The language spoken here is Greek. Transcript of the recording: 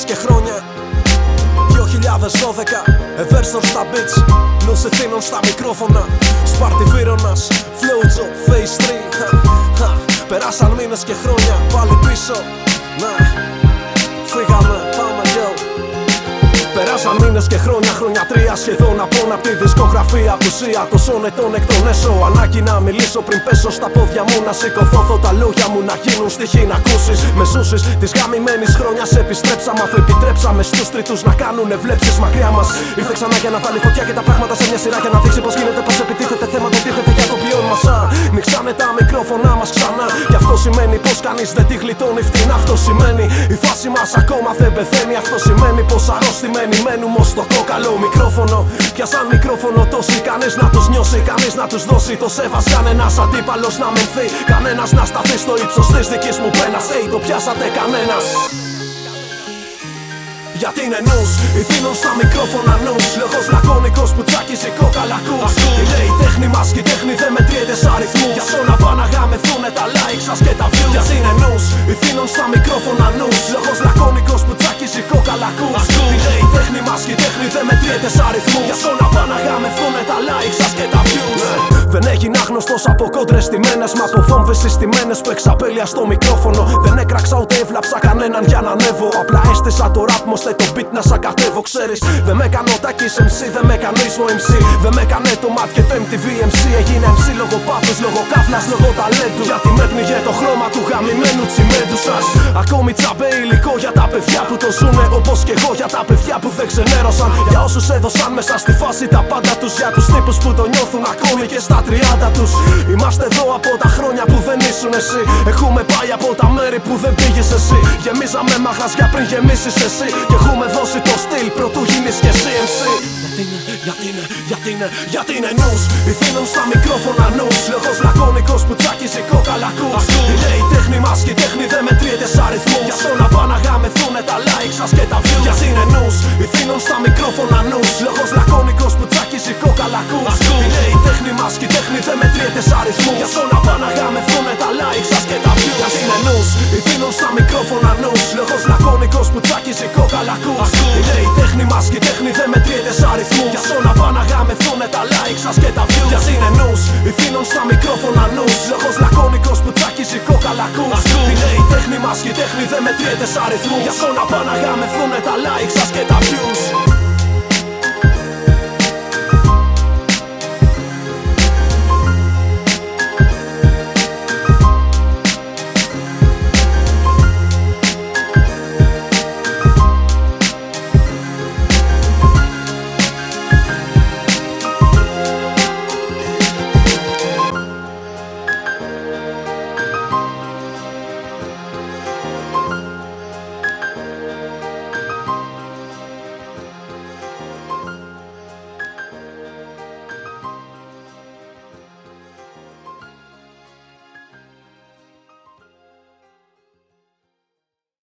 μήνες και χρόνια. 2012 Εβέρσορ στα beats Νους ευθύνων στα μικρόφωνα Σπάρτη Βύρονας Φλόουτζο Face 3 Περάσαν μήνες και χρόνια Πάλι πίσω. Να Φύγαμε Πάμε yo. Περάσαν μήνες και χρόνια, χρόνια τρία σχεδόν από απ' τη δισκογραφία απουσία τόσων ετών εκ των έσω. Ανάγκη να μιλήσω πριν πέσω στα πόδια μου, να σηκωθώ τα λόγια μου να γίνουν στοιχεί να ακούσει. Με ζούσει της γαμημένης χρόνια επιστρέψαμε. Αφού επιτρέψαμε στους τρίτους να κάνουν βλέψεις μακριά μας. Ήρθε ξανά για να βάλει φωτιά και τα πράγματα σε μια σειρά για να δείξει πως γίνεται, πως επιτίθεται θέματα, τίθεται για το ποιόν μας. Μιξάνε τα μικρόφωνά μας ξανά. Γι' αυτό σημαίνει πως κανείς δεν τη γλιτώνει φτηνά. Αυτό σημαίνει η φάση μας ακόμα δεν πεθαίνει. Αυτό σημαίνει πως αρρώστημένη Μένουμε ως στο κόκαλο μικρόφωνο Πιάσαν μικρόφωνο τόσοι κανείς να τους νιώσει Κανείς να τους δώσει το σέβας. Κανένας αντίπαλος να μενθεί Κανένας να σταθεί στο ύψος της δικής μου πένας. Hey το πιάσατε κανένας. Γιατί είναι νους, ηθήνων στα μικρόφωνα νους. Λόγος λακωνικός που τσάκιζει κόκαλακούς Είναι η τέχνη μας και η τέχνη δεν μετριέται σ' αριθμούς. Για αυτό να πάνε να γαμεθούνε τα like σας και τα views. Γιατί είναι νους, ηθήνων στα μικρόφωνα νους. Λόγος λακωνικός που τσάκιζει κόκαλακούς Είναι η τέχνη μας και η τέχνη δεν μετριέται σ' αριθμούς. Για αυτό να πάνε να γαμεθούνε τα like σας και τα views δεν έγινε άγνωστο από κόντρες τιμένε. Μα από βόμβε συστημένες που εξαπέλεια στο μικρόφωνο. Δεν έκραξα ούτε έβλαψα κανέναν για να ανέβω. Απλά έστησα το rap μου το beat να σακατεύω, ξέρεις. Δεν με έκανε ο Τάκης MC, δεν με έκανε ο MC. Δεν με έκανε το mat και το MTV MC. Έγινε MC λόγω πάθους, λόγω κάφλα, λόγω ταλέντου. Γιατί με πνιγε το χρώμα του γαμημένου τσιμέντου σας. Ακόμη τσαμπέ υλικό για τα παιδιά που το ζουνε όπως και εγώ για τα παιδιά που δεν ξενέρωσαν. Για όσους έδωσαν μέσα στη φάση τα πάντα τους. Για τους τύπους που το νιώθουν ακόμη και στα 30 τους. Είμαστε εδώ από τα χρόνια που δεν ήσουν εσύ. Έχουμε πάει από τα μέρη που δεν πήγες εσύ. Γεμίζαμε μαγαζιά πριν γεμίσεις εσύ. Και έχουμε δώσει το στυλ πρωτού γίνεις και CMC. Γιατί είναι, γιατί είναι, γιατί είναι, γιατί είναι νους Ηθήνων στα μικρόφωνα νους Λόγος λακωνικός είναι νους. Ηθήνων στα μικρόφωνα νους. Λόγος λακωνικός που τσάκιζει κόκαλακούς Είναι η τέχνη μας και η τέχνη δεν μετριέται σ' αριθμούς. Γι' αυτό να πάνε να γαμεθούνε τα like σας και τα views. Γιατί είναι νους. Ηθήνων στα μικρόφωνα νους. Λόγος λακωνικός που τσάκιζει κόκαλακούς Είναι η τέχνη μας και η τέχνη δεν μετριέται σ' αριθμούς. Γι' αυτό να πάνε να γαμεθούνε τα like σας και τα views. Γιατί είναι νους. Ηθήνων στα μικρόφωνα νους. Λόγος λακωνικός που τσάκιζει κόκαλακούς Είναι η τέχνη μας και η τέχνη δεν μετριέται σ' αριθμούς. Γι' αυτό να πάνε να γαμεθούνε τα like σας και τα views